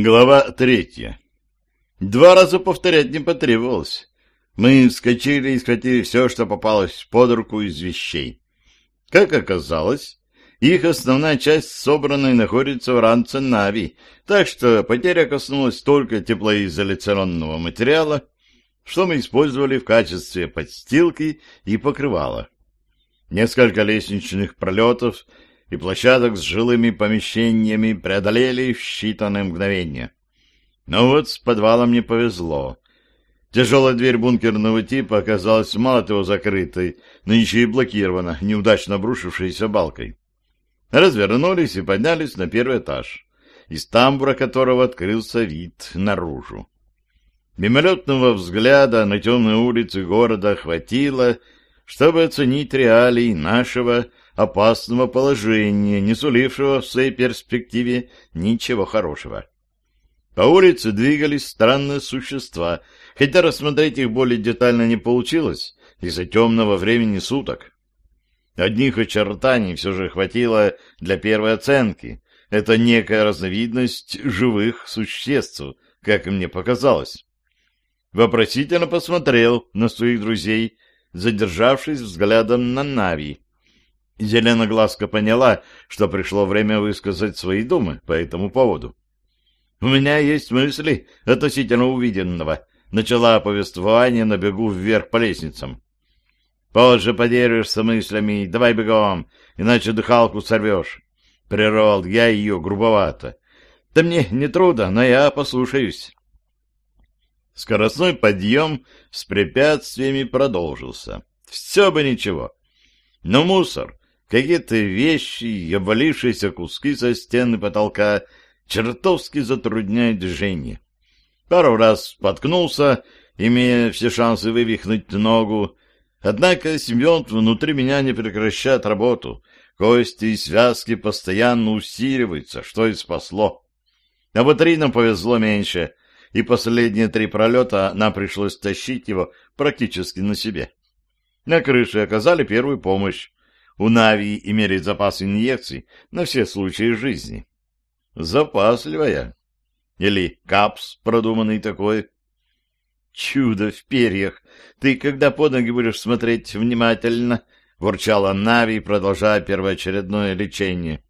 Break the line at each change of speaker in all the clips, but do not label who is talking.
Глава третья. Два раза повторять не потребовалось. Мы вскочили и схватили все, что попалось под руку из вещей. Как оказалось, их основная часть собранной находится в ранце Нави, так что потеря коснулась только теплоизоляционного материала, что мы использовали в качестве подстилки и покрывала. Несколько лестничных пролетов — и площадок с жилыми помещениями преодолели в считанные мгновения. Но вот с подвалом не повезло. Тяжелая дверь бункерного типа оказалась мало того закрытой, но еще и блокирована, неудачно обрушившейся балкой. Развернулись и поднялись на первый этаж, из тамбура которого открылся вид наружу. Мимолетного взгляда на темные улицы города хватило, чтобы оценить реалии нашего опасного положения, не сулившего в своей перспективе ничего хорошего. По улице двигались странные существа, хотя рассмотреть их более детально не получилось из-за темного времени суток. Одних очертаний все же хватило для первой оценки. Это некая разновидность живых существ, как мне показалось. Вопросительно посмотрел на своих друзей, задержавшись взглядом на Нави. Зеленоглазка поняла, что пришло время высказать свои думы по этому поводу. «У меня есть мысли относительно увиденного», — начала повествование на бегу вверх по лестницам. «Позже поделишься мыслями, давай бегом, иначе дыхалку сорвешь». Прервал я ее грубовато. «Да мне не трудно, но я послушаюсь». Скоростной подъем с препятствиями продолжился. Все бы ничего. Но мусор, Какие-то вещи и обвалившиеся куски со стены потолка чертовски затрудняют движение. Пару раз споткнулся, имея все шансы вывихнуть ногу, однако симбионт внутри меня не прекращает работу, кости и связки постоянно усиливаются, что и спасло. А батарейам повезло меньше, и последние три пролета нам пришлось тащить его практически на себе. На крыше оказали первую помощь, у Нави имели запас инъекций на все случаи жизни. Запасливая. Или капс продуманный такой. Чудо в перьях. Ты когда под ноги будешь смотреть внимательно? Ворчала Нави, продолжая первоочередное лечение.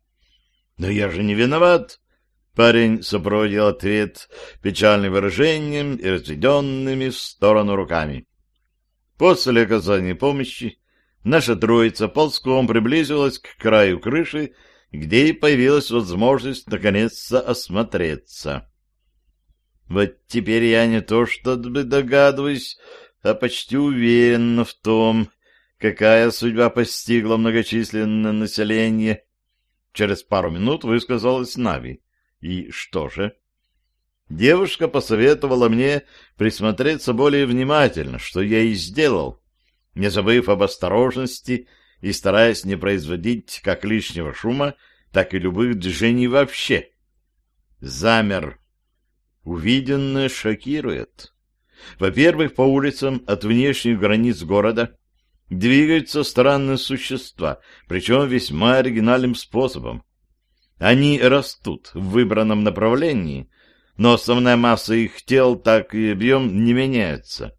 Но я же не виноват. Парень сопроводил ответ печальным выражением и разведенными в сторону руками. После оказания помощи наша троица ползком приблизилась к краю крыши, где и появилась возможность наконец-то осмотреться. Вот теперь я не то что догадываюсь, а почти уверен в том, какая судьба постигла многочисленное население. Через пару минут высказалась Нави. И что же? Девушка посоветовала мне присмотреться более внимательно, что я и сделал не забыв об осторожности и стараясь не производить как лишнего шума, так и любых движений вообще. Замер. Увиденное шокирует. Во-первых, по улицам от внешних границ города двигаются странные существа, причем весьма оригинальным способом. Они растут в выбранном направлении, но основная масса их тел, так и объем не меняется.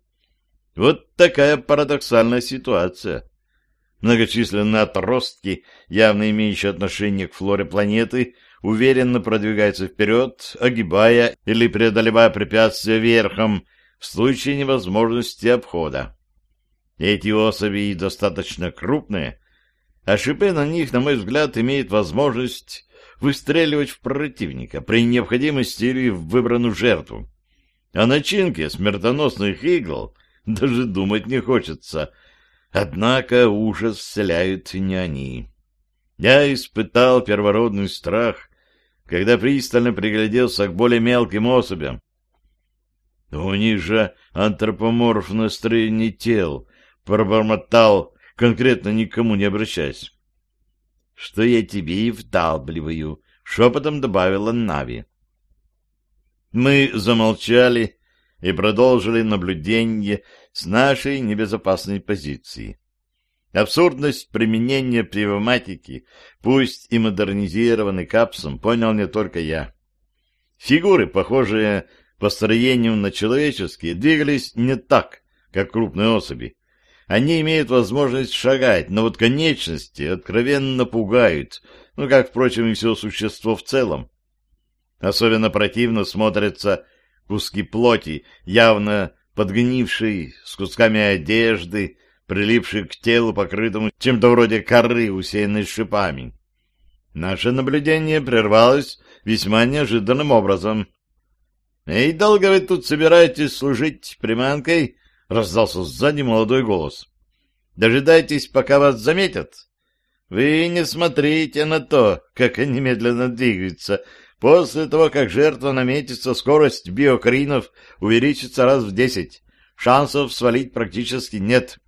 Вот такая парадоксальная ситуация. Многочисленные отростки, явно имеющие отношение к флоре планеты, уверенно продвигаются вперед, огибая или преодолевая препятствия верхом в случае невозможности обхода. Эти особи достаточно крупные, а шипы на них, на мой взгляд, имеют возможность выстреливать в противника при необходимости или в выбранную жертву. А начинки смертоносных игл даже думать не хочется. Однако ужас вселяют не они. Я испытал первородный страх, когда пристально пригляделся к более мелким особям. У них же антропоморфное строение тел, пробормотал, конкретно никому не обращаясь. Что я тебе и вдалбливаю, шепотом добавила Нави. Мы замолчали и продолжили наблюдение с нашей небезопасной позиции. Абсурдность применения пневматики, пусть и модернизированный капсом, понял не только я. Фигуры, похожие по строению на человеческие, двигались не так, как крупные особи. Они имеют возможность шагать, но вот конечности откровенно пугают, ну, как, впрочем, и все существо в целом. Особенно противно смотрятся куски плоти, явно подгнившие, с кусками одежды, прилипшие к телу, покрытому чем-то вроде коры, усеянной шипами. Наше наблюдение прервалось весьма неожиданным образом. — Эй, долго вы тут собираетесь служить приманкой? — раздался сзади молодой голос. — Дожидайтесь, пока вас заметят. Вы не смотрите на то, как они медленно двигаются. После того, как жертва наметится, скорость биокринов увеличится раз в десять. Шансов свалить практически нет.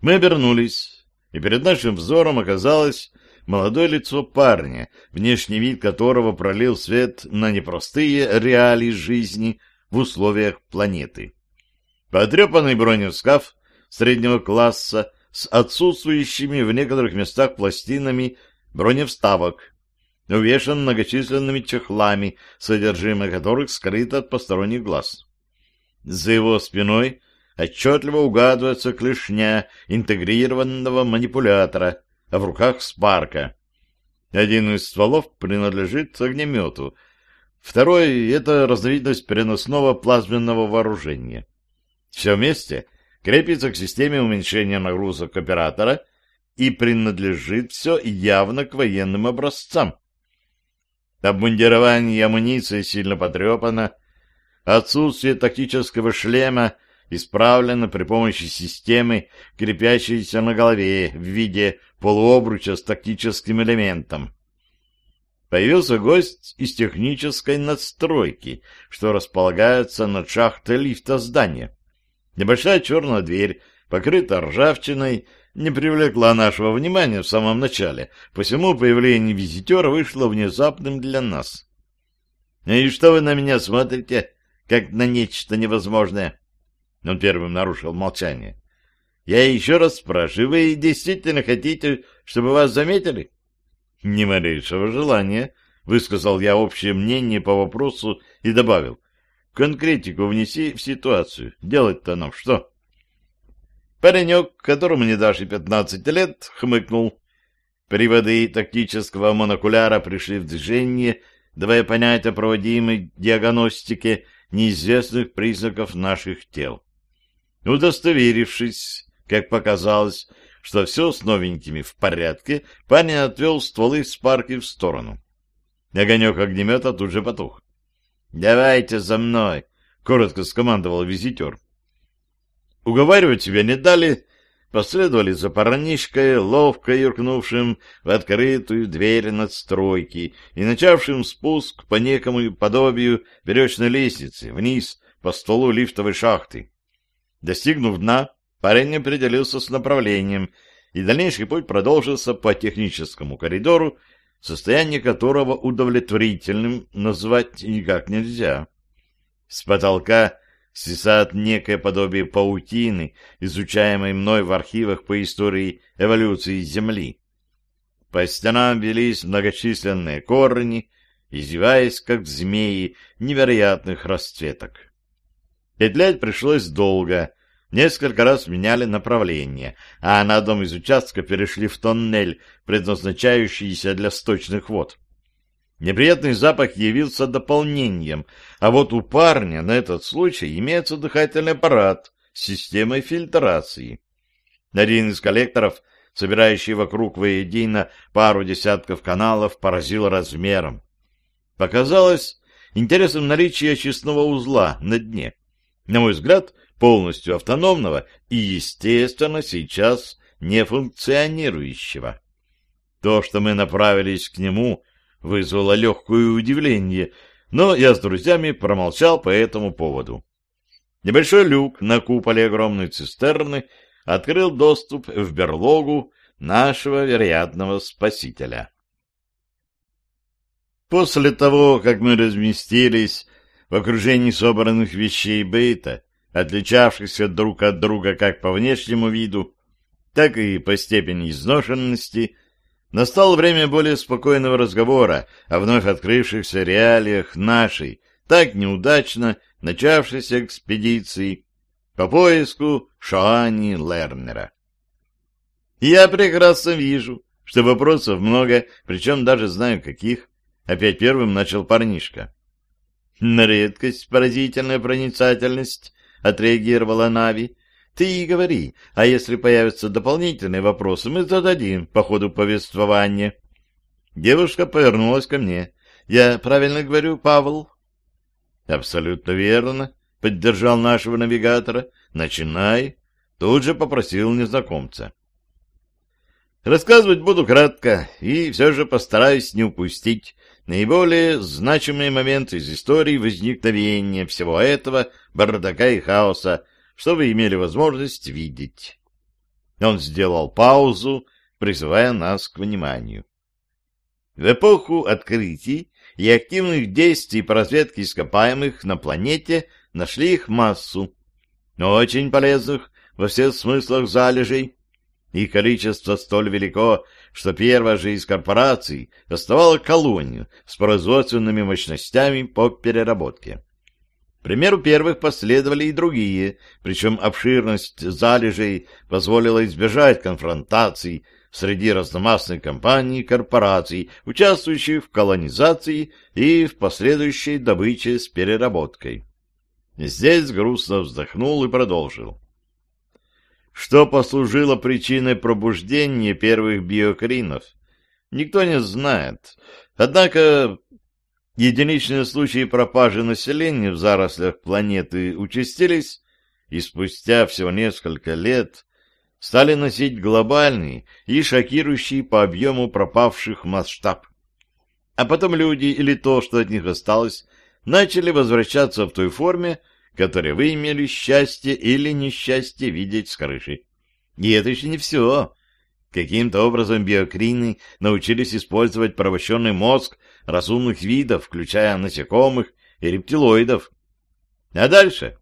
Мы обернулись, и перед нашим взором оказалось молодое лицо парня, внешний вид которого пролил свет на непростые реалии жизни в условиях планеты. Потрепанный бронескаф среднего класса с отсутствующими в некоторых местах пластинами броневставок, увешан многочисленными чехлами, содержимое которых скрыто от посторонних глаз. За его спиной отчетливо угадывается клешня интегрированного манипулятора, а в руках спарка. Один из стволов принадлежит огнемету, второй — это разновидность переносного плазменного вооружения. Все вместе крепится к системе уменьшения нагрузок оператора и принадлежит все явно к военным образцам. Обмундирование и амуниция сильно потрепано, отсутствие тактического шлема исправлено при помощи системы, крепящейся на голове в виде полуобруча с тактическим элементом. Появился гость из технической надстройки, что располагается над шахтой лифта здания. Небольшая черная дверь, покрыта ржавчиной, не привлекла нашего внимания в самом начале, посему появление визитера вышло внезапным для нас. — И что вы на меня смотрите, как на нечто невозможное? Он первым нарушил молчание. — Я еще раз спрашиваю, вы действительно хотите, чтобы вас заметили? — Ни малейшего желания, — высказал я общее мнение по вопросу и добавил. — Конкретику внеси в ситуацию. Делать-то нам что? Паренек, которому не дашь и пятнадцать лет, хмыкнул. Приводы тактического монокуляра пришли в движение, давая понять о проводимой диагностике неизвестных признаков наших тел. Удостоверившись, как показалось, что все с новенькими в порядке, парень отвел стволы с парки в сторону. Огонек огнемета тут же потух. — Давайте за мной! — коротко скомандовал визитер. Уговаривать себя не дали, последовали за парнишкой, ловко юркнувшим в открытую дверь надстройки и начавшим спуск по некому подобию веревочной лестницы вниз по столу лифтовой шахты. Достигнув дна, парень определился с направлением, и дальнейший путь продолжился по техническому коридору, состояние которого удовлетворительным назвать никак нельзя. С потолка свисает некое подобие паутины, изучаемой мной в архивах по истории эволюции Земли. По стенам велись многочисленные корни, извиваясь, как змеи невероятных расцветок. Петлять пришлось долго. Несколько раз меняли направление, а на одном из участков перешли в тоннель, предназначающийся для сточных вод. Неприятный запах явился дополнением, а вот у парня на этот случай имеется дыхательный аппарат с системой фильтрации. Один из коллекторов, собирающий вокруг воедино пару десятков каналов, поразил размером. Показалось интересным наличие очистного узла на дне на мой взгляд, полностью автономного и, естественно, сейчас не функционирующего. То, что мы направились к нему, вызвало легкое удивление, но я с друзьями промолчал по этому поводу. Небольшой люк на куполе огромной цистерны открыл доступ в берлогу нашего вероятного спасителя. После того, как мы разместились в окружении собранных вещей бейта, отличавшихся друг от друга как по внешнему виду, так и по степени изношенности, Настало время более спокойного разговора о вновь открывшихся реалиях нашей, так неудачно начавшейся экспедиции по поиску Шоани Лернера. Я прекрасно вижу, что вопросов много, причем даже знаю каких. Опять первым начал парнишка. На редкость поразительная проницательность, отреагировала Нави. Ты и говори, а если появятся дополнительные вопросы, мы зададим по ходу повествования. Девушка повернулась ко мне. Я правильно говорю, Павел? Абсолютно верно, поддержал нашего навигатора. Начинай. Тут же попросил незнакомца. Рассказывать буду кратко и все же постараюсь не упустить наиболее значимые моменты из истории возникновения всего этого бардака и хаоса, что вы имели возможность видеть. Он сделал паузу, призывая нас к вниманию. В эпоху открытий и активных действий по разведке ископаемых на планете нашли их массу, но очень полезных во всех смыслах залежей, их количество столь велико, что первая же из корпораций оставала колонию с производственными мощностями по переработке. Примеру первых последовали и другие, причем обширность залежей позволила избежать конфронтаций среди разномастных компаний и корпораций, участвующих в колонизации и в последующей добыче с переработкой. Здесь грустно вздохнул и продолжил что послужило причиной пробуждения первых биокринов. Никто не знает. Однако единичные случаи пропажи населения в зарослях планеты участились, и спустя всего несколько лет стали носить глобальный и шокирующий по объему пропавших масштаб. А потом люди или то, что от них осталось, начали возвращаться в той форме, которые вы имели счастье или несчастье видеть с крыши. И это еще не все. Каким-то образом биокрины научились использовать порабощенный мозг разумных видов, включая насекомых и рептилоидов. А дальше?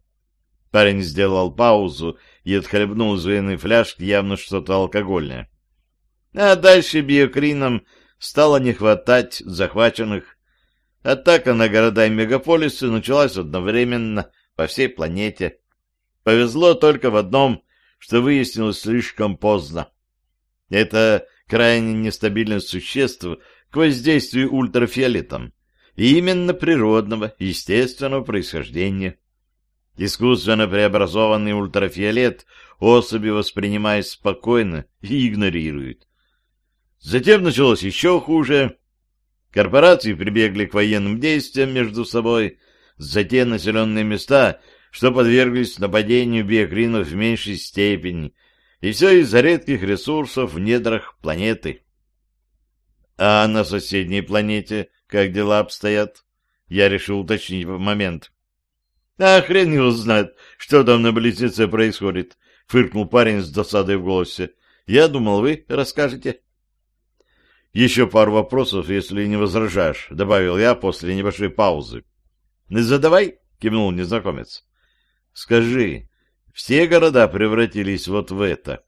Парень сделал паузу и отхлебнул из военной фляжки явно что-то алкогольное. А дальше биокринам стало не хватать захваченных. Атака на города и мегаполисы началась одновременно, по всей планете. Повезло только в одном, что выяснилось слишком поздно. Это крайне нестабильное существо к воздействию ультрафиолетом, и именно природного, естественного происхождения. Искусственно преобразованный ультрафиолет особи воспринимает спокойно и игнорирует. Затем началось еще хуже. Корпорации прибегли к военным действиям между собой – за те населенные места, что подверглись нападению биокринов в меньшей степени, и все из-за редких ресурсов в недрах планеты. А на соседней планете как дела обстоят? Я решил уточнить в момент. А хрен его знает, что там на близнеце происходит, фыркнул парень с досадой в голосе. Я думал, вы расскажете. Еще пару вопросов, если не возражаешь, добавил я после небольшой паузы. Задавай, кивнул незнакомец. Скажи, все города превратились вот в это?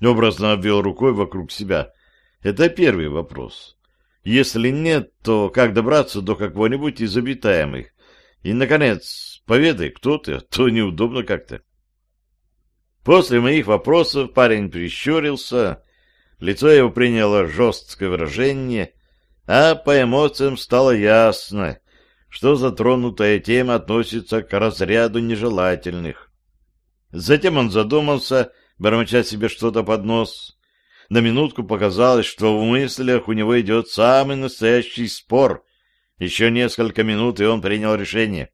Образно обвел рукой вокруг себя. Это первый вопрос. Если нет, то как добраться до какого-нибудь из обитаемых? И, наконец, поведай, кто ты, а то неудобно как-то. После моих вопросов парень прищурился, лицо его приняло жесткое выражение, а по эмоциям стало ясно, что затронутая тема относится к разряду нежелательных. Затем он задумался, бормоча себе что-то под нос. На минутку показалось, что в мыслях у него идет самый настоящий спор. Еще несколько минут, и он принял решение.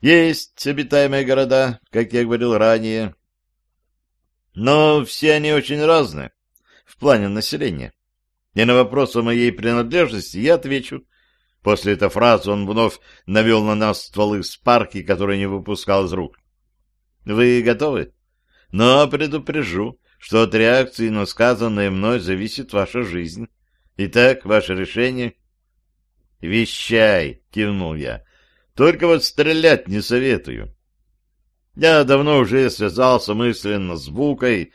Есть обитаемые города, как я говорил ранее, но все они очень разные в плане населения. И на вопрос о моей принадлежности я отвечу После этой фразы он вновь навел на нас стволы спарки, которые не выпускал из рук. «Вы готовы?» «Но предупрежу, что от реакции на сказанное мной зависит ваша жизнь. Итак, ваше решение...» «Вещай!» — кивнул я. «Только вот стрелять не советую». Я давно уже связался мысленно с Букой,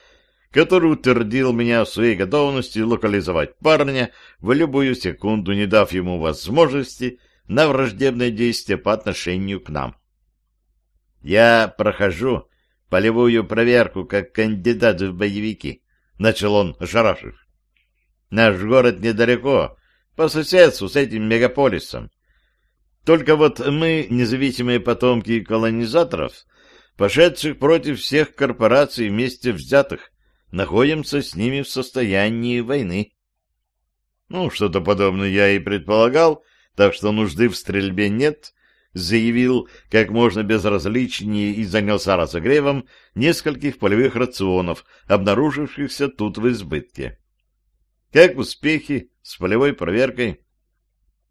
который утвердил меня в своей готовности локализовать парня в любую секунду, не дав ему возможности на враждебное действие по отношению к нам. «Я прохожу полевую проверку как кандидат в боевики», — начал он, ошарашив. «Наш город недалеко, по соседству с этим мегаполисом. Только вот мы, независимые потомки колонизаторов, пошедших против всех корпораций вместе взятых, находимся с ними в состоянии войны. Ну, что-то подобное я и предполагал, так что нужды в стрельбе нет, заявил как можно безразличнее и занялся разогревом нескольких полевых рационов, обнаружившихся тут в избытке. Как успехи с полевой проверкой?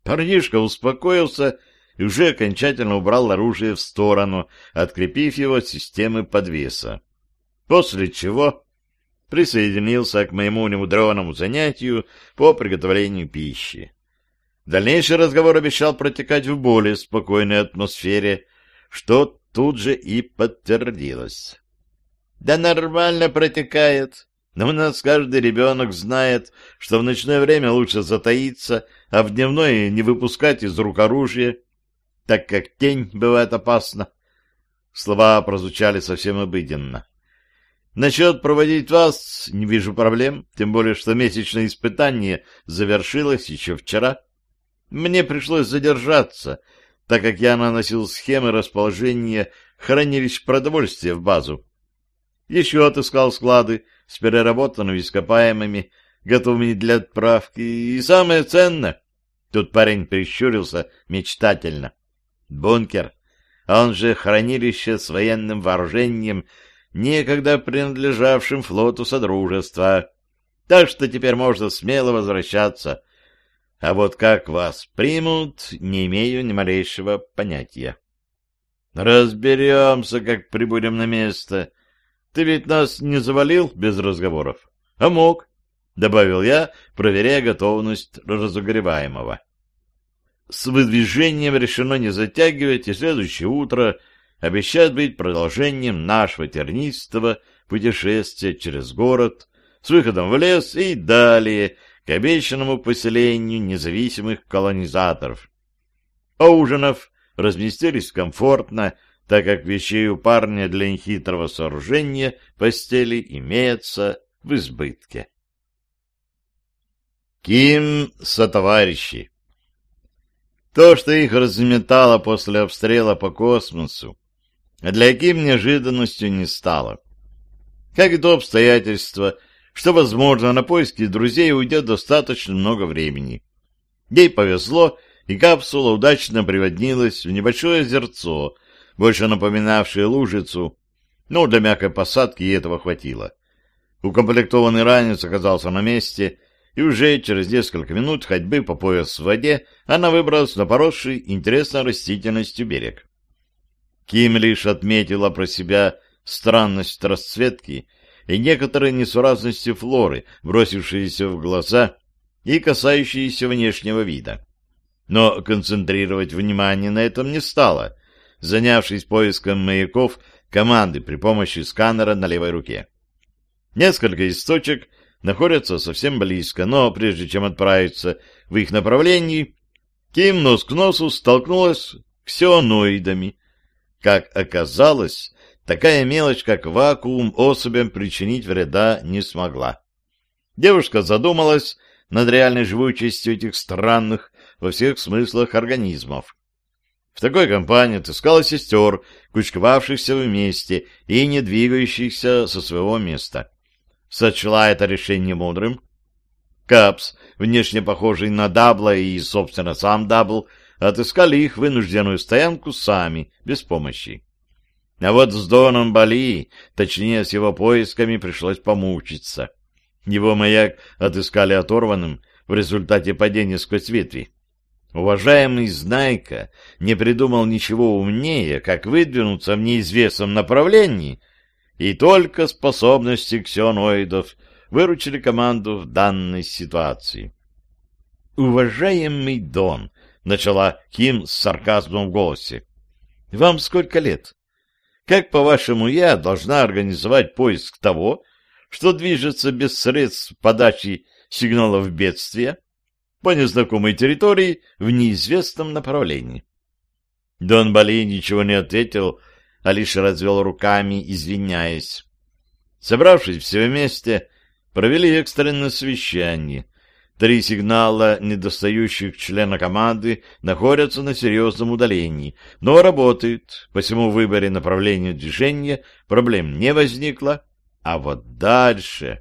Парнишка успокоился и уже окончательно убрал оружие в сторону, открепив его от системы подвеса. После чего присоединился к моему немудреному занятию по приготовлению пищи. Дальнейший разговор обещал протекать в более спокойной атмосфере, что тут же и подтвердилось. «Да нормально протекает», но у нас каждый ребенок знает, что в ночное время лучше затаиться, а в дневное не выпускать из рук оружие, так как тень бывает опасна. Слова прозвучали совсем обыденно. Насчет проводить вас не вижу проблем, тем более, что месячное испытание завершилось еще вчера. Мне пришлось задержаться, так как я наносил схемы расположения хранилищ продовольствия в базу. Еще отыскал склады, с переработанными ископаемыми, готовыми для отправки. И самое ценное, тут парень прищурился мечтательно, бункер, он же хранилище с военным вооружением, некогда принадлежавшим флоту Содружества. Так что теперь можно смело возвращаться. А вот как вас примут, не имею ни малейшего понятия. Разберемся, как прибудем на место. Ты ведь нас не завалил без разговоров? А мог, — добавил я, проверяя готовность разогреваемого. С выдвижением решено не затягивать, и следующее утро обещает быть продолжением нашего тернистого путешествия через город с выходом в лес и далее к обещанному поселению независимых колонизаторов. Ужинов разместились комфортно, так как вещей у парня для нехитрого сооружения постели имеется в избытке. Ким сотоварищи То, что их разметало после обстрела по космосу, для Ким неожиданностью не стало. Как и то обстоятельство, что, возможно, на поиски друзей уйдет достаточно много времени. Ей повезло, и капсула удачно приводнилась в небольшое озерцо, больше напоминавшие лужицу, но для мягкой посадки ей этого хватило. Укомплектованный ранец оказался на месте, и уже через несколько минут ходьбы по пояс в воде она выбралась на поросший интересной растительностью берег. Ким лишь отметила про себя странность расцветки и некоторые несуразности флоры, бросившиеся в глаза и касающиеся внешнего вида. Но концентрировать внимание на этом не стала, занявшись поиском маяков команды при помощи сканера на левой руке. Несколько из точек находятся совсем близко, но прежде чем отправиться в их направлении, Ким нос к носу столкнулась с ксионоидами. Как оказалось, такая мелочь, как вакуум, особям причинить вреда не смогла. Девушка задумалась над реальной живучестью этих странных во всех смыслах организмов. В такой компании отыскала сестер, кучковавшихся вместе и не двигающихся со своего места. Сочла это решение мудрым. Капс, внешне похожий на Дабла и, собственно, сам Дабл, отыскали их вынужденную стоянку сами, без помощи. А вот с Доном Бали, точнее, с его поисками, пришлось помучиться. Его маяк отыскали оторванным в результате падения сквозь ветви. Уважаемый Знайка не придумал ничего умнее, как выдвинуться в неизвестном направлении, и только способности ксионоидов выручили команду в данной ситуации. «Уважаемый Дон», — начала Ким с сарказмом в голосе, — «вам сколько лет? Как, по-вашему, я должна организовать поиск того, что движется без средств подачи сигналов бедствия по незнакомой территории в неизвестном направлении. Дон Бали ничего не ответил, а лишь развел руками, извиняясь. Собравшись все вместе, провели экстренное совещание. Три сигнала недостающих члена команды находятся на серьезном удалении, но работают, посему в выборе направления движения проблем не возникло. А вот дальше...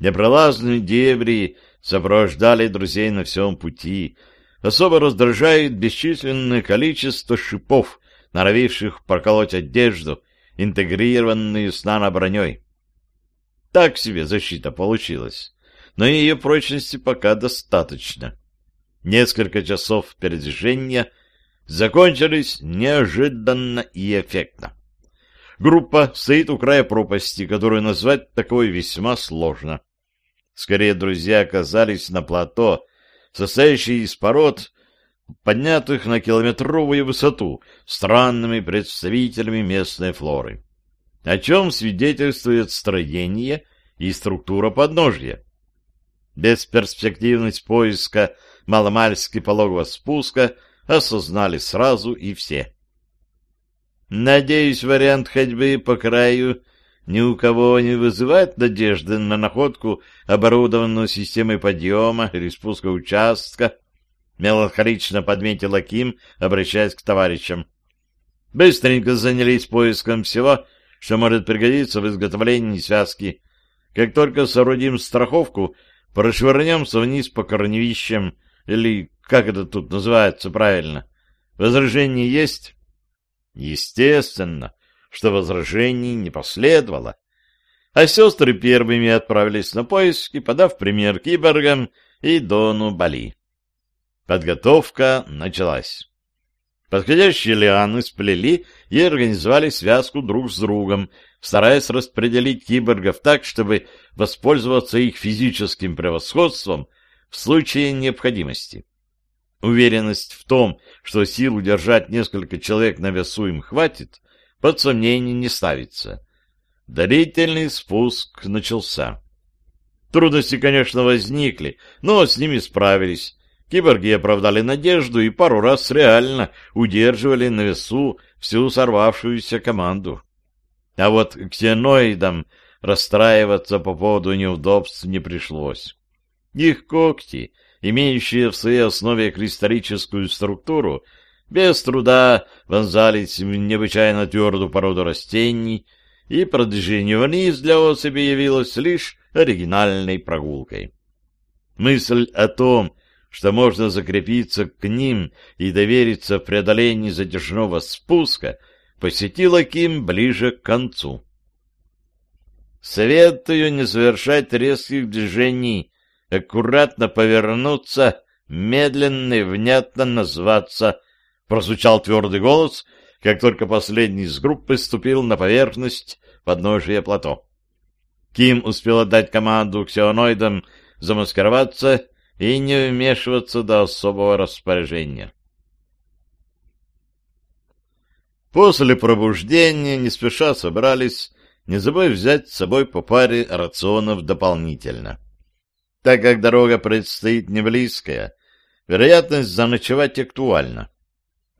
Непролазные дебри сопровождали друзей на всем пути. Особо раздражает бесчисленное количество шипов, норовивших проколоть одежду, интегрированную с нано-броней. Так себе защита получилась, но ее прочности пока достаточно. Несколько часов передвижения закончились неожиданно и эффектно. Группа стоит у края пропасти, которую назвать такой весьма сложно. Скорее, друзья оказались на плато, состоящей из пород, поднятых на километровую высоту странными представителями местной флоры, о чем свидетельствует строение и структура подножья. Бесперспективность поиска маломальски пологого спуска осознали сразу и все. Надеюсь, вариант ходьбы по краю ни у кого не вызывает надежды на находку оборудованную системой подъема или спуска участка, меланхолично подметила Ким, обращаясь к товарищам. Быстренько занялись поиском всего, что может пригодиться в изготовлении связки. Как только соорудим страховку, прошвырнемся вниз по корневищам, или как это тут называется правильно. Возражения есть? Естественно что возражений не последовало. А сестры первыми отправились на поиски, подав пример киборгам и Дону Бали. Подготовка началась. Подходящие лианы сплели и организовали связку друг с другом, стараясь распределить киборгов так, чтобы воспользоваться их физическим превосходством в случае необходимости. Уверенность в том, что сил удержать несколько человек на весу им хватит, под сомнение не ставится. Дарительный спуск начался. Трудности, конечно, возникли, но с ними справились. Киборги оправдали надежду и пару раз реально удерживали на весу всю сорвавшуюся команду. А вот ксеноидам расстраиваться по поводу неудобств не пришлось. Их когти, имеющие в своей основе кристаллическую структуру, без труда вонзались в необычайно твердую породу растений, и продвижение вниз для особи явилось лишь оригинальной прогулкой. Мысль о том, что можно закрепиться к ним и довериться в преодолении затяжного спуска, посетила Ким ближе к концу. Советую не совершать резких движений, аккуратно повернуться, медленно и внятно назваться прозвучал твердый голос, как только последний из группы ступил на поверхность подножия плато. Ким успел дать команду ксионоидам замаскироваться и не вмешиваться до особого распоряжения. После пробуждения не спеша собрались, не забыв взять с собой по паре рационов дополнительно. Так как дорога предстоит не близкая, вероятность заночевать актуальна.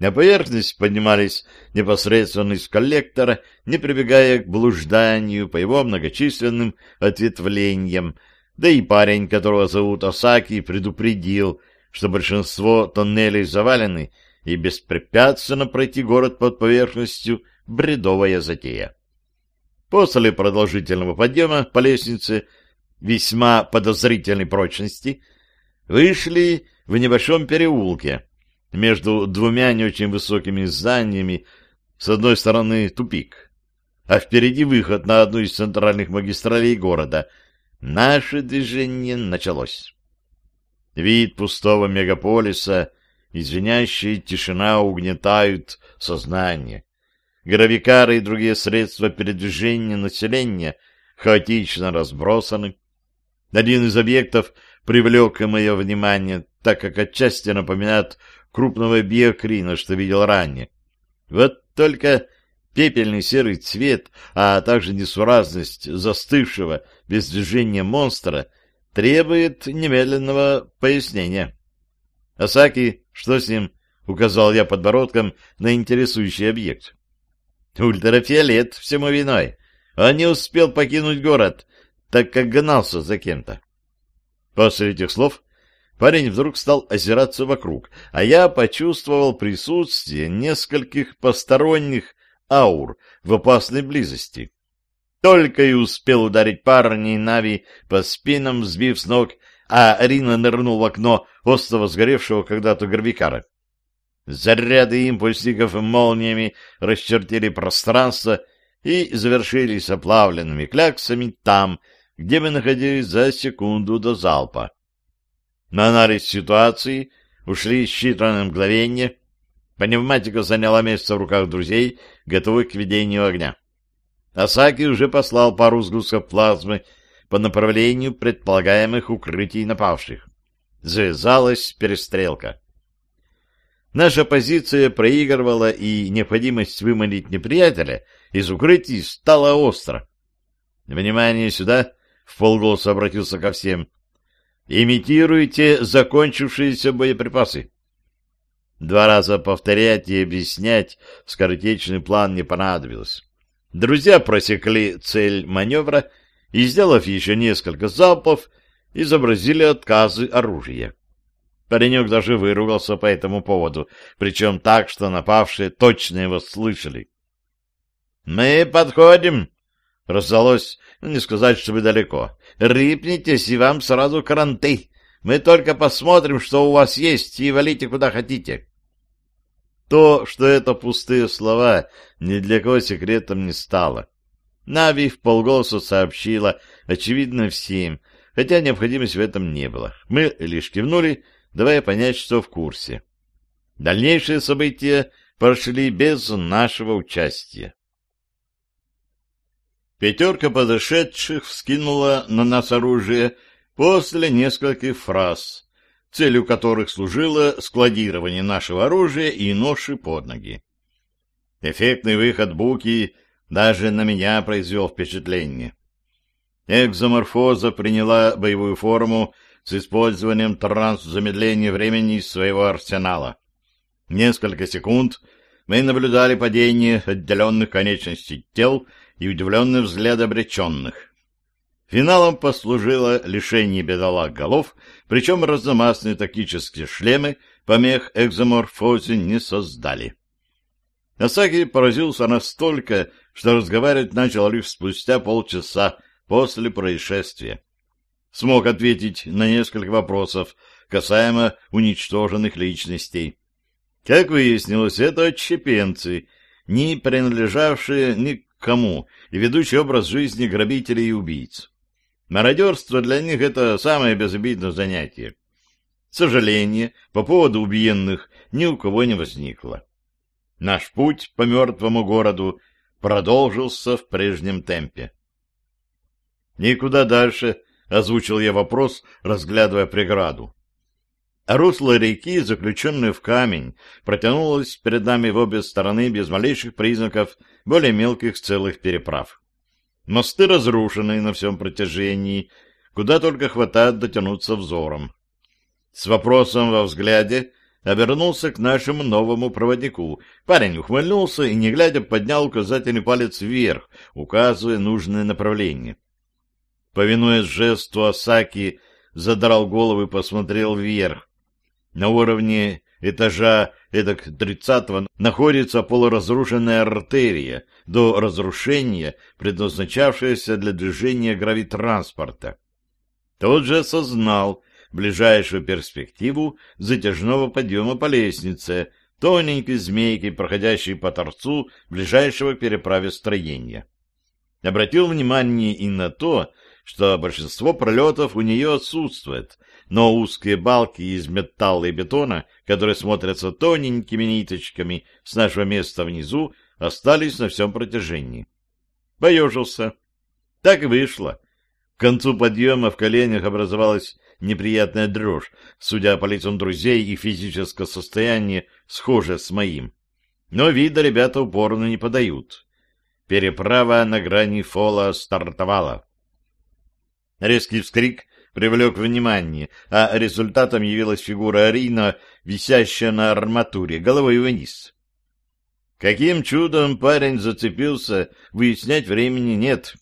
На поверхность поднимались непосредственно из коллектора, не прибегая к блужданию по его многочисленным ответвлениям, да и парень, которого зовут Осаки, предупредил, что большинство тоннелей завалены, и беспрепятственно пройти город под поверхностью — бредовая затея. После продолжительного подъема по лестнице весьма подозрительной прочности вышли в небольшом переулке, между двумя не очень высокими зданиями с одной стороны тупик, а впереди выход на одну из центральных магистралей города. Наше движение началось. Вид пустого мегаполиса, извиняющая тишина угнетают сознание. Гравикары и другие средства передвижения населения хаотично разбросаны. Один из объектов привлек мое внимание, так как отчасти напоминает крупного биокрина, что видел ранее. Вот только пепельный серый цвет, а также несуразность застывшего без движения монстра требует немедленного пояснения. «Асаки, что с ним?» — указал я подбородком на интересующий объект. «Ультрафиолет всему виной. Он не успел покинуть город, так как гнался за кем-то». После этих слов парень вдруг стал озираться вокруг, а я почувствовал присутствие нескольких посторонних аур в опасной близости. Только и успел ударить парня и Нави по спинам, сбив с ног, а Рина нырнул в окно остро сгоревшего когда-то гравикара. Заряды импульсников молниями расчертили пространство и завершились оплавленными кляксами там, где мы находились за секунду до залпа. На анализ ситуации ушли считанные мгновения. Пневматика заняла место в руках друзей, готовых к ведению огня. Асаки уже послал пару сгустков плазмы по направлению предполагаемых укрытий напавших. Завязалась перестрелка. Наша позиция проигрывала, и необходимость выманить неприятеля из укрытий стала остро. «Внимание сюда!» — в полголоса обратился ко всем. «Имитируйте закончившиеся боеприпасы». Два раза повторять и объяснять скоротечный план не понадобилось. Друзья просекли цель маневра и, сделав еще несколько залпов, изобразили отказы оружия. Паренек даже выругался по этому поводу, причем так, что напавшие точно его слышали. «Мы подходим!» — раздалось, ну, не сказать, чтобы далеко. «Рыпнитесь, и вам сразу каранты. Мы только посмотрим, что у вас есть, и валите куда хотите». То, что это пустые слова, ни для кого секретом не стало. Нави в полголоса сообщила, очевидно, всем, хотя необходимости в этом не было. Мы лишь кивнули, давая понять, что в курсе. Дальнейшие события прошли без нашего участия. Пятерка подошедших вскинула на нас оружие после нескольких фраз, целью которых служило складирование нашего оружия и ноши под ноги. Эффектный выход Буки даже на меня произвел впечатление. Экзоморфоза приняла боевую форму с использованием трансзамедления времени из своего арсенала. Несколько секунд мы наблюдали падение отделенных конечностей тел и удивленный взгляд обреченных. Финалом послужило лишение бедолаг голов, причем разномастные тактические шлемы помех экзоморфозе не создали. Асаки поразился настолько, что разговаривать начал лишь спустя полчаса после происшествия. Смог ответить на несколько вопросов касаемо уничтоженных личностей. Как выяснилось, это отщепенцы, не принадлежавшие ни к кому и ведущий образ жизни грабителей и убийц. Мародерство для них — это самое безобидное занятие. Сожаления по поводу убиенных ни у кого не возникло. Наш путь по мертвому городу продолжился в прежнем темпе. «Никуда дальше», — озвучил я вопрос, разглядывая преграду. А русло реки, заключенное в камень, протянулось перед нами в обе стороны без малейших признаков более мелких целых переправ. Мосты разрушены на всем протяжении, куда только хватает дотянуться взором. С вопросом во взгляде обернулся к нашему новому проводнику. Парень ухмыльнулся и, не глядя, поднял указательный палец вверх, указывая нужное направление. Повинуясь жесту Асаки, задрал голову и посмотрел вверх. На уровне этажа эдак тридцатого находится полуразрушенная артерия, до разрушения, предназначавшаяся для движения гравитранспорта. Тот же осознал ближайшую перспективу затяжного подъема по лестнице, тоненькой змейкой, проходящей по торцу ближайшего к переправе строения. Обратил внимание и на то, что большинство пролетов у нее отсутствует, но узкие балки из металла и бетона, которые смотрятся тоненькими ниточками с нашего места внизу, остались на всем протяжении. Поежился. Так и вышло. К концу подъема в коленях образовалась неприятная дрожь, судя по лицам друзей, и физическое состояние схоже с моим. Но вида ребята упорно не подают. Переправа на грани фола стартовала. Резкий вскрик привлек внимание, а результатом явилась фигура Арина, висящая на арматуре, головой вниз. Каким чудом парень зацепился, выяснять времени нет.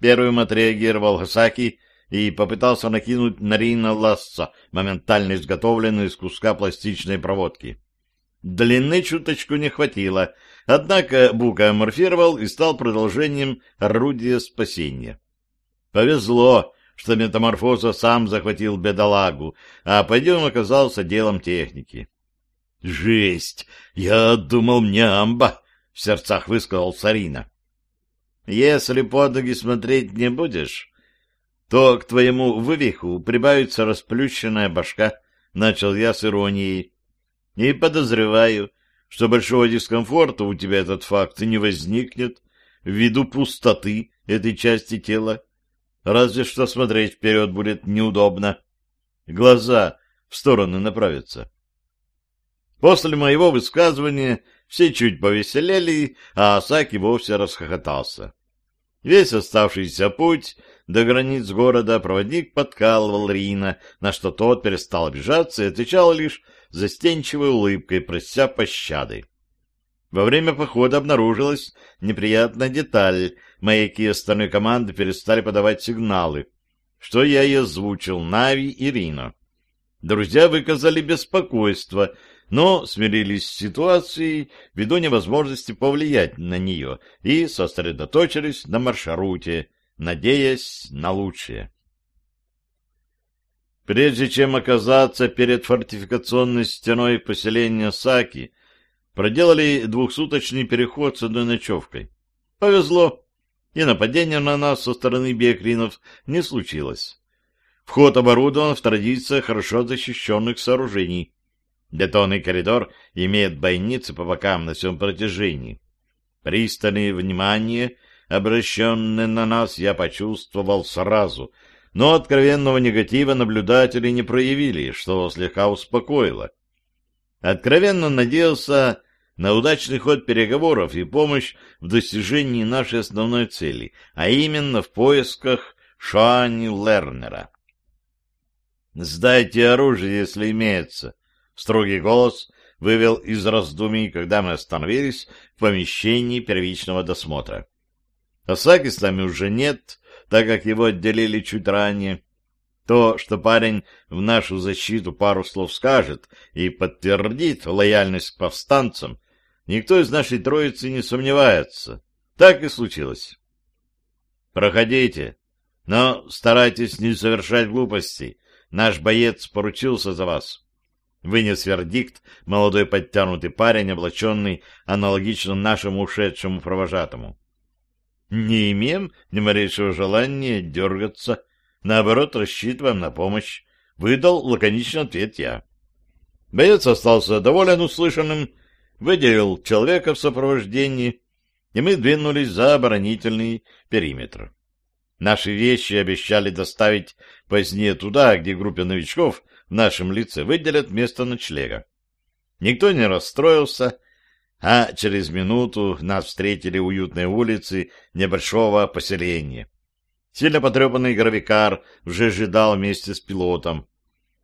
Первым отреагировал Хасаки и попытался накинуть на Рина лассо, моментально изготовленный из куска пластичной проводки. Длины чуточку не хватило, однако Бука аморфировал и стал продолжением орудия спасения. Повезло, что метаморфоза сам захватил бедолагу, а подъем оказался делом техники. «Жесть! Я думал, мне амба!» — в сердцах высказал Сарина. «Если под ноги смотреть не будешь, то к твоему вывиху прибавится расплющенная башка», — начал я с иронией. «И подозреваю, что большого дискомфорта у тебя этот факт не возникнет ввиду пустоты этой части тела. Разве что смотреть вперед будет неудобно. Глаза в стороны направятся». После моего высказывания все чуть повеселели, а Асаки вовсе расхохотался. Весь оставшийся путь до границ города проводник подкалывал Рина, на что тот перестал обижаться и отвечал лишь застенчивой улыбкой, прося пощады. Во время похода обнаружилась неприятная деталь. Маяки остальной команды перестали подавать сигналы, что я и озвучил Нави и Рино. Друзья выказали беспокойство, но смирились с ситуацией ввиду невозможности повлиять на нее и сосредоточились на маршруте, надеясь на лучшее. Прежде чем оказаться перед фортификационной стеной поселения Саки, проделали двухсуточный переход с одной ночевкой. Повезло, и нападения на нас со стороны биокринов не случилось. Вход оборудован в традициях хорошо защищенных сооружений. Бетонный коридор имеет бойницы по бокам на всем протяжении. Пристальное внимание, обращенное на нас, я почувствовал сразу, но откровенного негатива наблюдатели не проявили, что слегка успокоило. Откровенно надеялся на удачный ход переговоров и помощь в достижении нашей основной цели, а именно в поисках Шоани Лернера. «Сдайте оружие, если имеется», Строгий голос вывел из раздумий, когда мы остановились в помещении первичного досмотра. Осаки с нами уже нет, так как его отделили чуть ранее. То, что парень в нашу защиту пару слов скажет и подтвердит лояльность к повстанцам, никто из нашей троицы не сомневается. Так и случилось. Проходите, но старайтесь не совершать глупостей. Наш боец поручился за вас. Вынес вердикт молодой подтянутый парень, облаченный аналогично нашему ушедшему провожатому. Не имеем ни малейшего желания дергаться. Наоборот, рассчитываем на помощь. Выдал лаконичный ответ я. Боец остался доволен услышанным, выделил человека в сопровождении, и мы двинулись за оборонительный периметр. Наши вещи обещали доставить позднее туда, где группе новичков в нашем лице выделят место ночлега. Никто не расстроился, а через минуту нас встретили уютные улицы небольшого поселения. Сильно потрепанный гравикар уже ожидал вместе с пилотом.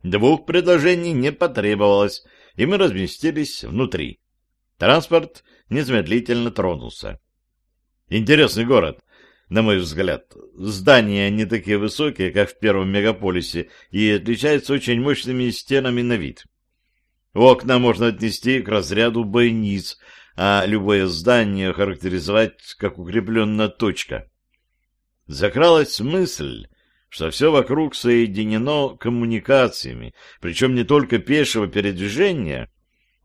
Двух предложений не потребовалось, и мы разместились внутри. Транспорт незамедлительно тронулся. Интересный город на мой взгляд. Здания не такие высокие, как в первом мегаполисе, и отличаются очень мощными стенами на вид. Окна можно отнести к разряду бойниц, а любое здание характеризовать как укрепленная точка. Закралась мысль, что все вокруг соединено коммуникациями, причем не только пешего передвижения,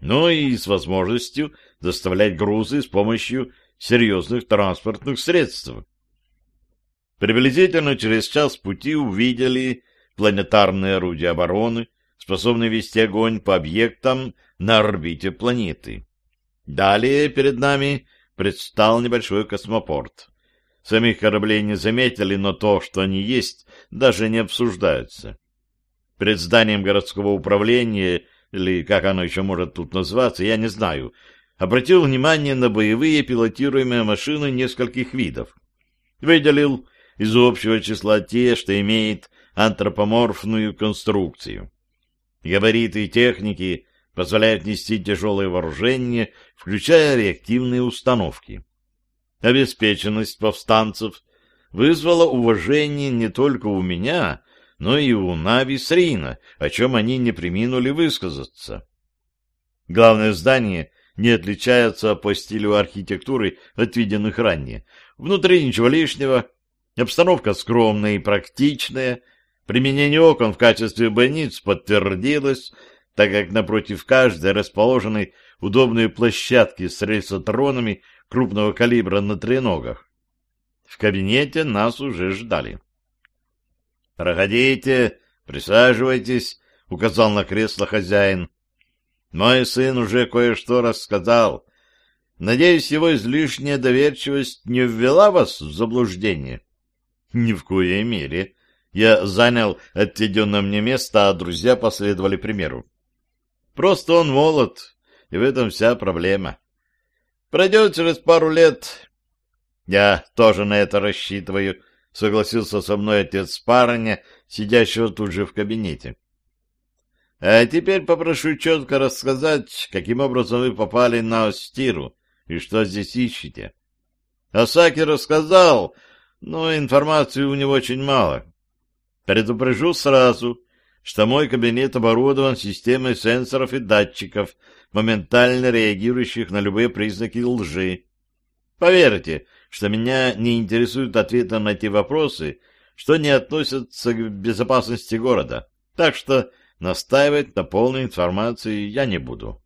но и с возможностью доставлять грузы с помощью серьезных транспортных средств. Приблизительно через час пути увидели планетарные орудия обороны, способные вести огонь по объектам на орбите планеты. Далее перед нами предстал небольшой космопорт. Самих кораблей не заметили, но то, что они есть, даже не обсуждается. Перед зданием городского управления, или как оно еще может тут называться, я не знаю, обратил внимание на боевые пилотируемые машины нескольких видов. Выделил из общего числа те, что имеет антропоморфную конструкцию. Габариты техники позволяют нести тяжелое вооружение, включая реактивные установки. Обеспеченность повстанцев вызвала уважение не только у меня, но и у Нави Срина, о чем они не приминули высказаться. Главное здание не отличается по стилю архитектуры от виденных ранее. Внутри ничего лишнего, обстановка скромная и практичная, применение окон в качестве больниц подтвердилось, так как напротив каждой расположены удобные площадки с рельсотронами крупного калибра на треногах. В кабинете нас уже ждали. «Проходите, присаживайтесь», — указал на кресло хозяин. «Мой сын уже кое-что рассказал. Надеюсь, его излишняя доверчивость не ввела вас в заблуждение?» «Ни в коей мере». Я занял отведенное мне место, а друзья последовали примеру. Просто он молод, и в этом вся проблема. Пройдет через пару лет. Я тоже на это рассчитываю, согласился со мной отец парня, сидящего тут же в кабинете. А теперь попрошу четко рассказать, каким образом вы попали на Остиру и что здесь ищете. Асаки рассказал, но информации у него очень мало. Предупрежу сразу, что мой кабинет оборудован системой сенсоров и датчиков, моментально реагирующих на любые признаки лжи. Поверьте, что меня не интересуют ответы на те вопросы, что не относятся к безопасности города, так что настаивать на полной информации я не буду.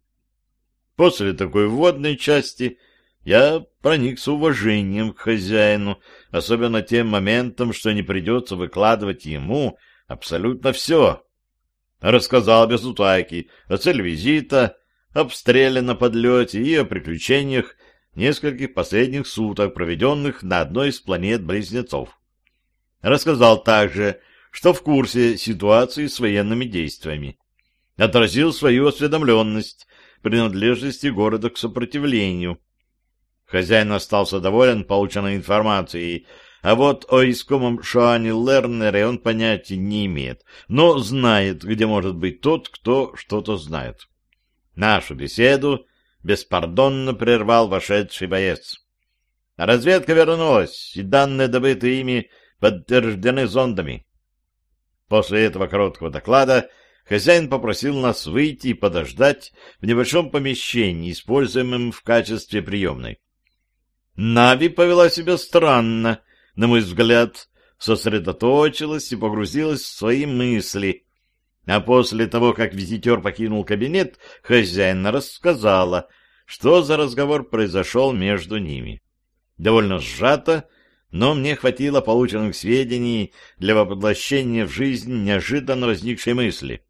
После такой вводной части я проник с уважением к хозяину, особенно тем моментом, что не придется выкладывать ему абсолютно все. Рассказал без утайки о цели визита, обстреле на подлете и о приключениях нескольких последних суток, проведенных на одной из планет-близнецов. Рассказал также, что в курсе ситуации с военными действиями. Отразил свою осведомленность, принадлежности города к сопротивлению. Хозяин остался доволен полученной информацией, а вот о искомом Шоане Лернере он понятия не имеет, но знает, где может быть тот, кто что-то знает. Нашу беседу беспардонно прервал вошедший боец. Разведка вернулась, и данные, добытые ими, подтверждены зондами. После этого короткого доклада хозяин попросил нас выйти и подождать в небольшом помещении, используемом в качестве приемной. Нави повела себя странно, на мой взгляд, сосредоточилась и погрузилась в свои мысли. А после того, как визитер покинул кабинет, хозяин рассказала, что за разговор произошел между ними. Довольно сжато, но мне хватило полученных сведений для воплощения в жизнь неожиданно возникшей мысли.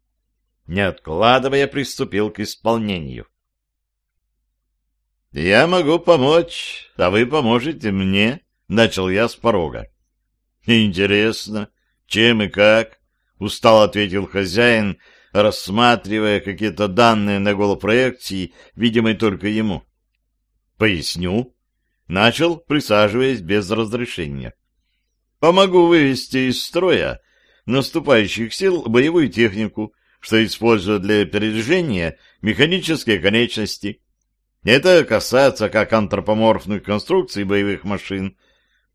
Не откладывая, приступил к исполнению. «Я могу помочь, а вы поможете мне», — начал я с порога. «Интересно, чем и как?» — устал ответил хозяин, рассматривая какие-то данные на голопроекции, видимые только ему. «Поясню», — начал, присаживаясь без разрешения. «Помогу вывести из строя наступающих сил боевую технику, что используют для передвижения механические конечности» Это касается как антропоморфных конструкций боевых машин,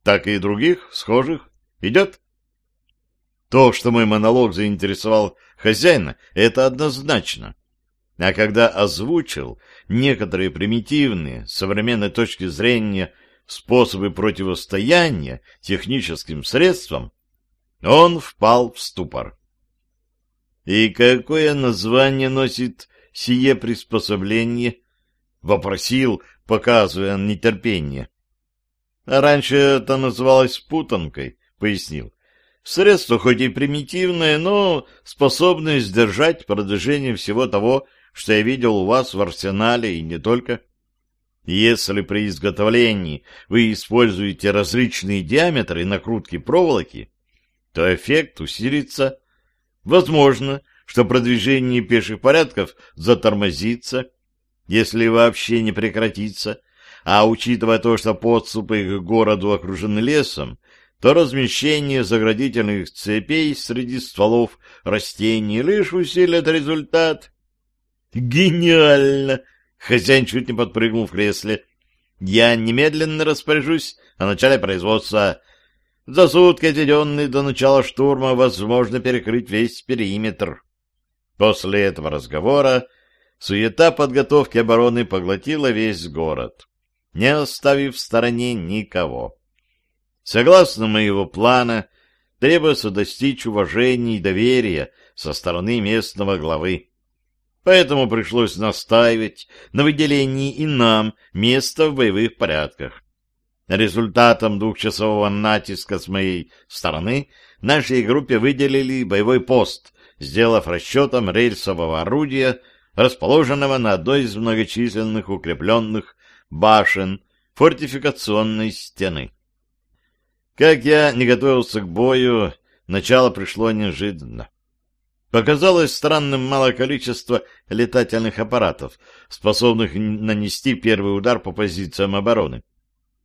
так и других, схожих. Идет? То, что мой монолог заинтересовал хозяина, это однозначно. А когда озвучил некоторые примитивные, современной точки зрения, способы противостояния техническим средствам, он впал в ступор. И какое название носит сие приспособление? Вопросил, показывая нетерпение. А раньше это называлось путанкой, пояснил. Средство хоть и примитивное, но способное сдержать продвижение всего того, что я видел у вас в арсенале и не только. Если при изготовлении вы используете различные диаметры накрутки проволоки, то эффект усилится. Возможно, что продвижение пеших порядков затормозится, если вообще не прекратится, а учитывая то, что подступы к городу окружены лесом, то размещение заградительных цепей среди стволов растений лишь усилит результат. Гениально! Хозяин чуть не подпрыгнул в кресле. Я немедленно распоряжусь о начале производства. За сутки, отведенные до начала штурма, возможно перекрыть весь периметр. После этого разговора суета подготовки обороны поглотила весь город, не оставив в стороне никого. Согласно моего плана, требуется достичь уважения и доверия со стороны местного главы. Поэтому пришлось настаивать на выделении и нам места в боевых порядках. Результатом двухчасового натиска с моей стороны нашей группе выделили боевой пост, сделав расчетом рельсового орудия, расположенного на одной из многочисленных укрепленных башен фортификационной стены. Как я не готовился к бою, начало пришло неожиданно. Показалось странным малое количество летательных аппаратов, способных нанести первый удар по позициям обороны.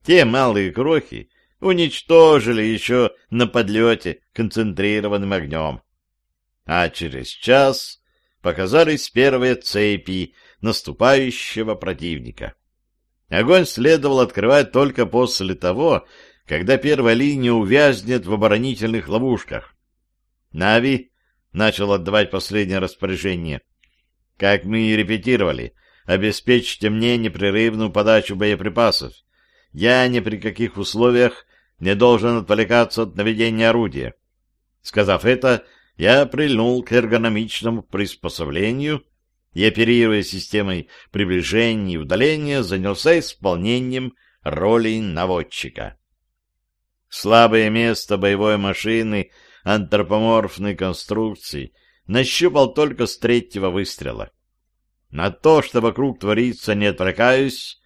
Те малые крохи уничтожили еще на подлете концентрированным огнем. А через час показались первые цепи наступающего противника. Огонь следовало открывать только после того, когда первая линия увязнет в оборонительных ловушках. Нави начал отдавать последнее распоряжение. Как мы и репетировали, обеспечьте мне непрерывную подачу боеприпасов. Я ни при каких условиях не должен отвлекаться от наведения орудия. Сказав это, я прильнул к эргономичному приспособлению и, оперируя системой приближения и удаления, занялся исполнением роли наводчика. Слабое место боевой машины — антропоморфной конструкции нащупал только с третьего выстрела. На то, что вокруг творится, не отвлекаюсь,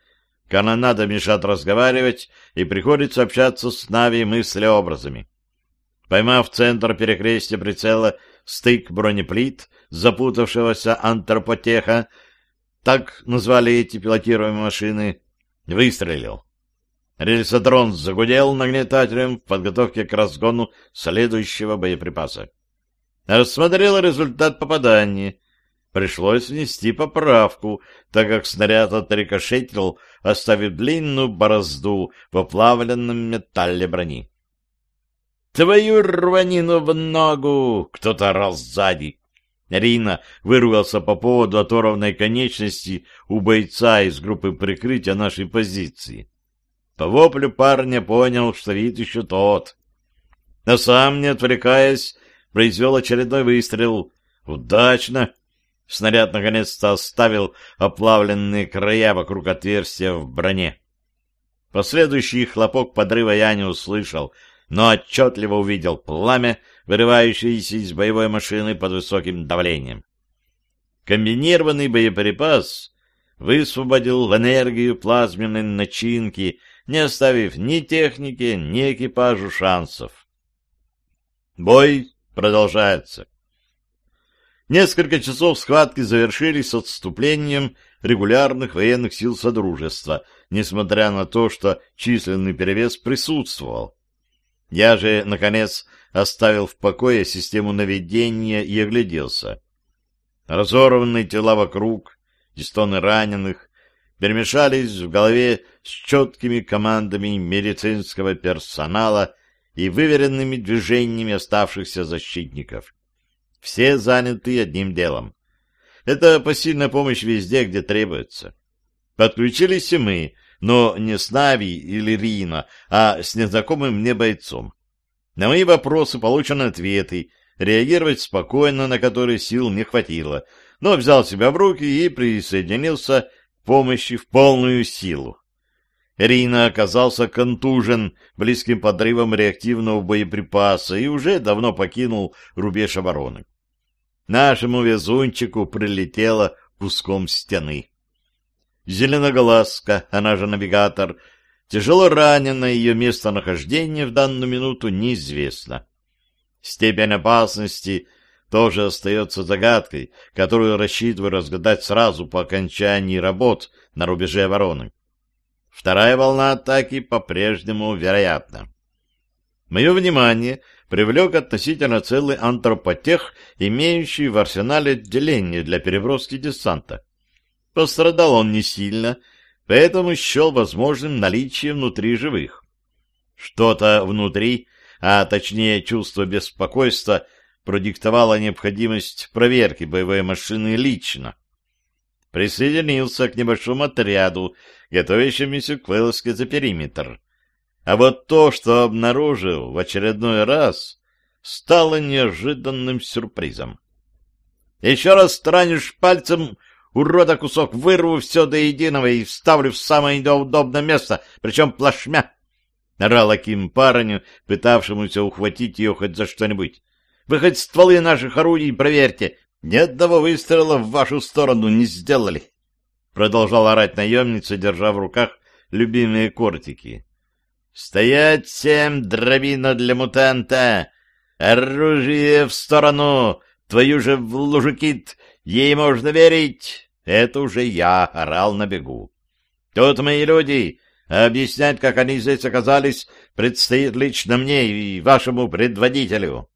канонада мешает разговаривать, и приходится общаться с Нави мыслеобразами. Поймав центр перекрестия прицела стык бронеплит, запутавшегося антропотеха, так назвали эти пилотируемые машины, выстрелил. Рельсодрон загудел нагнетателем в подготовке к разгону следующего боеприпаса. Рассмотрел результат попадания. Пришлось внести поправку, так как снаряд отрикошетил, оставив длинную борозду в оплавленном металле брони. «Твою рванину в ногу!» — кто-то орал сзади. Рина выругался по поводу оторванной конечности у бойца из группы прикрытия нашей позиции. По воплю парня понял, что вид еще тот. А сам, не отвлекаясь, произвел очередной выстрел. Удачно! Снаряд наконец-то оставил оплавленные края вокруг отверстия в броне. Последующий хлопок подрыва я не услышал, но отчетливо увидел пламя, вырывающееся из боевой машины под высоким давлением. Комбинированный боеприпас высвободил энергию плазменной начинки не оставив ни технике, ни экипажу шансов. Бой продолжается. Несколько часов схватки завершились отступлением регулярных военных сил Содружества, несмотря на то, что численный перевес присутствовал. Я же, наконец, оставил в покое систему наведения и огляделся. Разорванные тела вокруг, и стоны раненых, перемешались в голове с четкими командами медицинского персонала и выверенными движениями оставшихся защитников. Все заняты одним делом. Это посильная помощь везде, где требуется. Подключились и мы, но не с Нави или Рина, а с незнакомым мне бойцом. На мои вопросы получены ответы, реагировать спокойно, на которые сил не хватило, но взял себя в руки и присоединился помощи в полную силу. Рина оказался контужен близким подрывом реактивного боеприпаса и уже давно покинул рубеж обороны. Нашему везунчику прилетело куском стены. Зеленоголазка, она же навигатор, тяжело ранена, ее местонахождение в данную минуту неизвестно. Степень опасности тоже остается загадкой, которую рассчитываю разгадать сразу по окончании работ на рубеже обороны. Вторая волна атаки по-прежнему вероятна. Мое внимание привлек относительно целый антропотех, имеющий в арсенале отделение для переброски десанта. Пострадал он не сильно, поэтому счел возможным наличие внутри живых. Что-то внутри, а точнее чувство беспокойства, продиктовало необходимость проверки боевой машины лично. Присоединился к небольшому отряду, готовящемуся к вылазке за периметр. А вот то, что обнаружил в очередной раз, стало неожиданным сюрпризом. Еще раз странишь пальцем, урода кусок, вырву все до единого и вставлю в самое неудобное место, причем плашмя. Орал Аким парню, пытавшемуся ухватить ее хоть за что-нибудь. Вы хоть стволы наших орудий проверьте. Ни одного выстрела в вашу сторону не сделали. Продолжал орать наемница, держа в руках любимые кортики. «Стоять всем, дробина для мутанта! Оружие в сторону! Твою же в лужикит! Ей можно верить!» Это уже я орал на бегу. «Тут мои люди, объяснять, как они здесь оказались, предстоит лично мне и вашему предводителю».